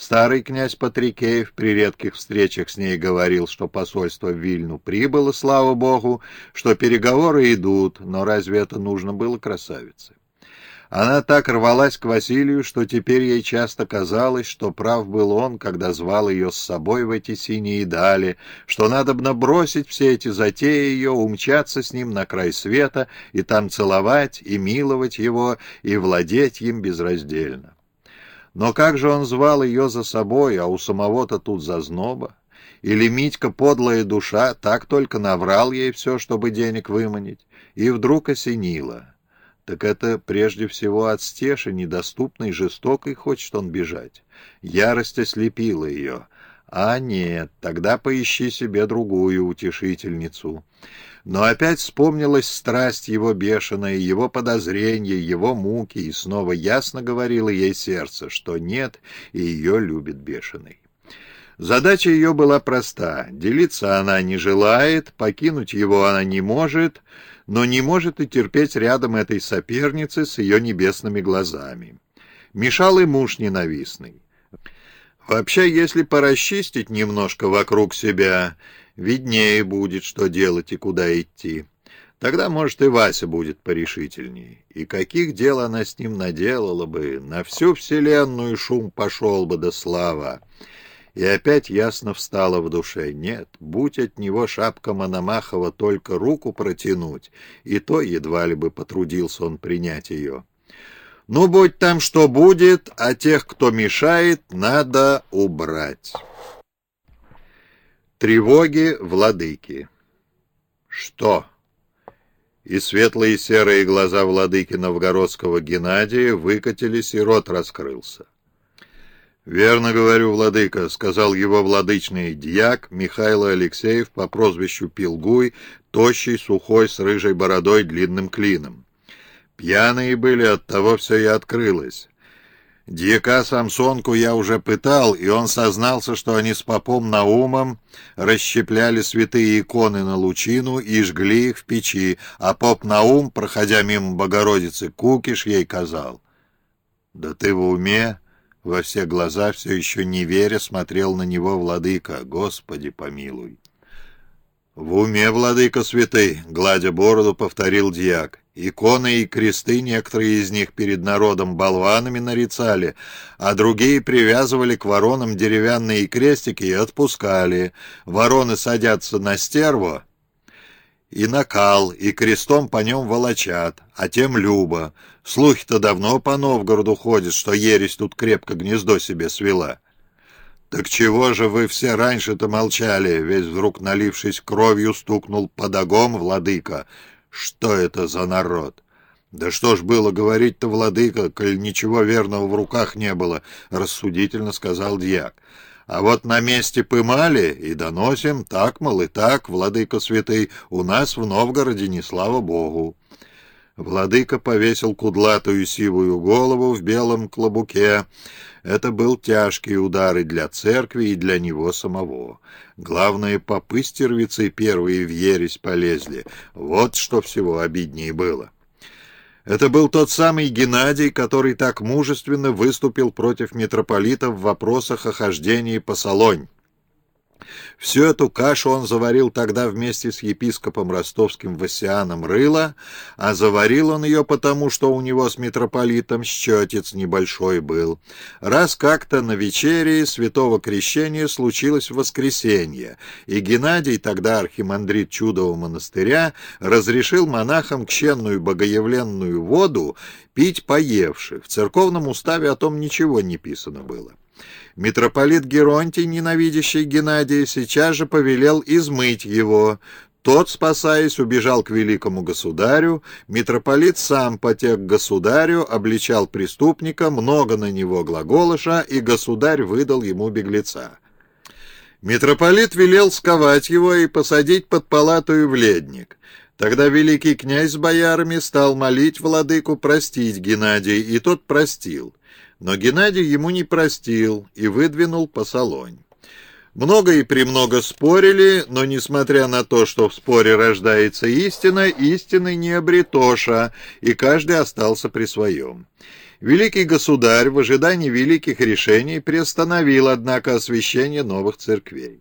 Старый князь Патрикеев при редких встречах с ней говорил, что посольство в Вильну прибыло, слава богу, что переговоры идут, но разве это нужно было красавице? Она так рвалась к Василию, что теперь ей часто казалось, что прав был он, когда звал ее с собой в эти синие дали, что надо бы набросить все эти затеи ее, умчаться с ним на край света и там целовать и миловать его и владеть им безраздельно. Но как же он звал ее за собой, а у самого-то тут зазноба? Или Митька, подлая душа, так только наврал ей все, чтобы денег выманить? И вдруг осенило — так это прежде всего от стеши, недоступной, жестокой, хочет он бежать. Ярость ослепила ее. А нет, тогда поищи себе другую утешительницу. Но опять вспомнилась страсть его бешеная, его подозрения, его муки, и снова ясно говорило ей сердце, что нет, и ее любит бешеный. Задача ее была проста. Делиться она не желает, покинуть его она не может — но не может и терпеть рядом этой соперницы с ее небесными глазами. Мешал и муж ненавистный. Вообще, если порасчистить немножко вокруг себя, виднее будет, что делать и куда идти. Тогда, может, и Вася будет порешительней. И каких дел она с ним наделала бы, на всю вселенную шум пошел бы до слава. И опять ясно встало в душе. Нет, будь от него шапка Мономахова только руку протянуть, и то едва ли бы потрудился он принять ее. Ну, будь там что будет, а тех, кто мешает, надо убрать. Тревоги владыки. Что? И светлые серые глаза владыки новгородского Геннадия выкатились, и рот раскрылся. «Верно говорю, владыка», — сказал его владычный дьяк Михайло Алексеев по прозвищу Пилгуй, тощий, сухой, с рыжей бородой, длинным клином. Пьяные были, оттого все и открылось. Дьяка Самсонку я уже пытал, и он сознался, что они с попом Наумом расщепляли святые иконы на лучину и жгли их в печи, а поп Наум, проходя мимо Богородицы, кукиш ей казал. «Да ты в уме?» Во все глаза, все еще не веря, смотрел на него владыка. «Господи, помилуй!» «В уме, владыка святый!» — гладя бороду, повторил дьяк. Иконы и кресты некоторые из них перед народом болванами нарицали, а другие привязывали к воронам деревянные крестики и отпускали. Вороны садятся на стерво, и накал, и крестом по нем волочат, а тем любо. Слухи-то давно по Новгороду ходят, что ересь тут крепко гнездо себе свела. «Так чего же вы все раньше-то молчали?» Весь вдруг налившись кровью стукнул подогом владыка. «Что это за народ?» «Да что ж было говорить-то, владыка, коль ничего верного в руках не было?» — рассудительно сказал дьяк. А вот на месте пымали и доносим, так, мол, и так, владыка святый, у нас в Новгороде не слава богу. Владыка повесил кудлатую сивую голову в белом клобуке. Это был тяжкий удар и для церкви, и для него самого. Главное, попы стервицы первые в ересь полезли. Вот что всего обиднее было. Это был тот самый Геннадий, который так мужественно выступил против митрополита в вопросах о хождении по Солонь. Всю эту кашу он заварил тогда вместе с епископом ростовским Васианом Рыла, а заварил он ее потому, что у него с митрополитом счетец небольшой был. Раз как-то на вечере святого крещения случилось воскресенье, и Геннадий, тогда архимандрит Чудового монастыря, разрешил монахам кщенную богоявленную воду пить поевши. В церковном уставе о том ничего не писано было. Митрополит Геронтий, ненавидящий Геннадия, сейчас же повелел измыть его. Тот, спасаясь, убежал к великому государю. Митрополит сам потек государю, обличал преступника, много на него глаголыша, и государь выдал ему беглеца. Митрополит велел сковать его и посадить под палатую в ледник. Тогда великий князь с боярами стал молить владыку простить Геннадия, и тот простил. Но Геннадий ему не простил и выдвинул по Солонь. Много и премного спорили, но, несмотря на то, что в споре рождается истина, истины не обретоша, и каждый остался при своем. Великий государь в ожидании великих решений приостановил, однако, освящение новых церквей.